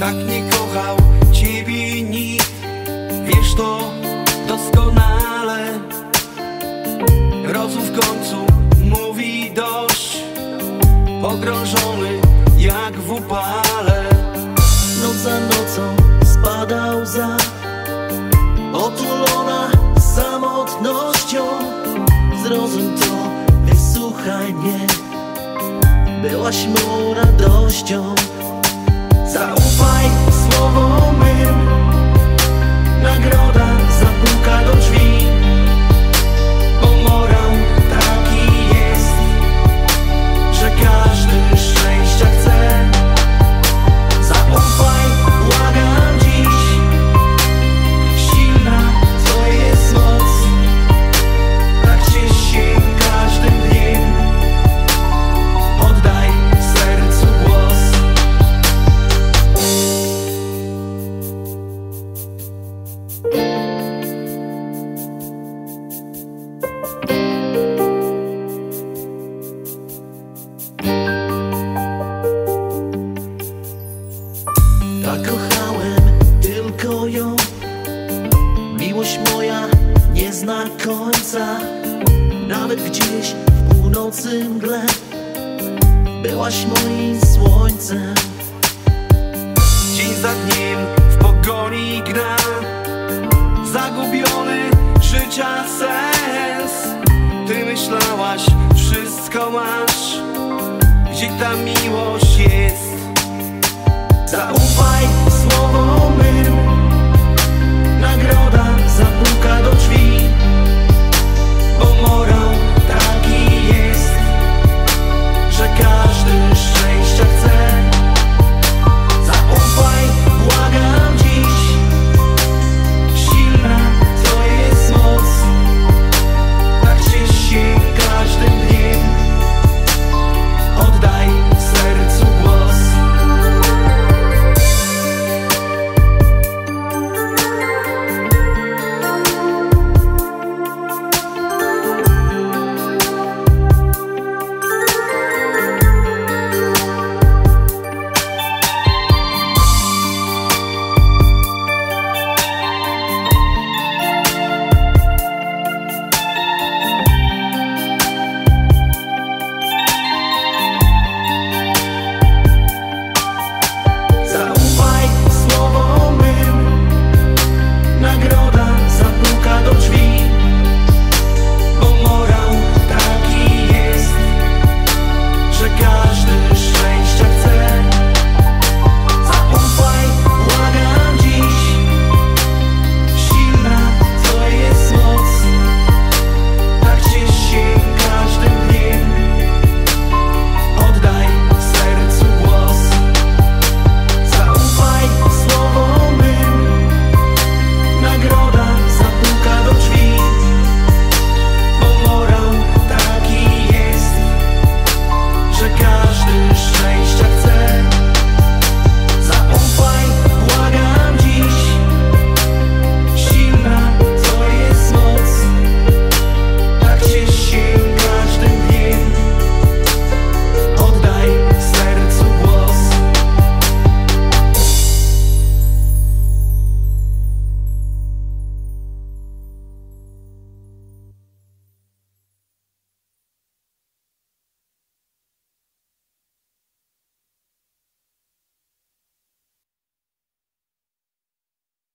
Tak nie kochał ciebie nikt. Wiesz to doskonale. Rozum w końcu mówi dość. Pogrążony jak w upale. Noc za nocą spada łza Otulona samotnością. Zrozum to, wysłuchaj mnie. Byłaś mą radością. Zaufaj słowom zna końca Nawet gdzieś w północy mgle. Byłaś moim słońcem. Dzień za dniem w pogoni gna. Zagubiony życia sens. Ty myślałaś wszystko masz. Gdzie ta miłość jest. Zaufaj słowom mym. Nagroda zapuka enamorado.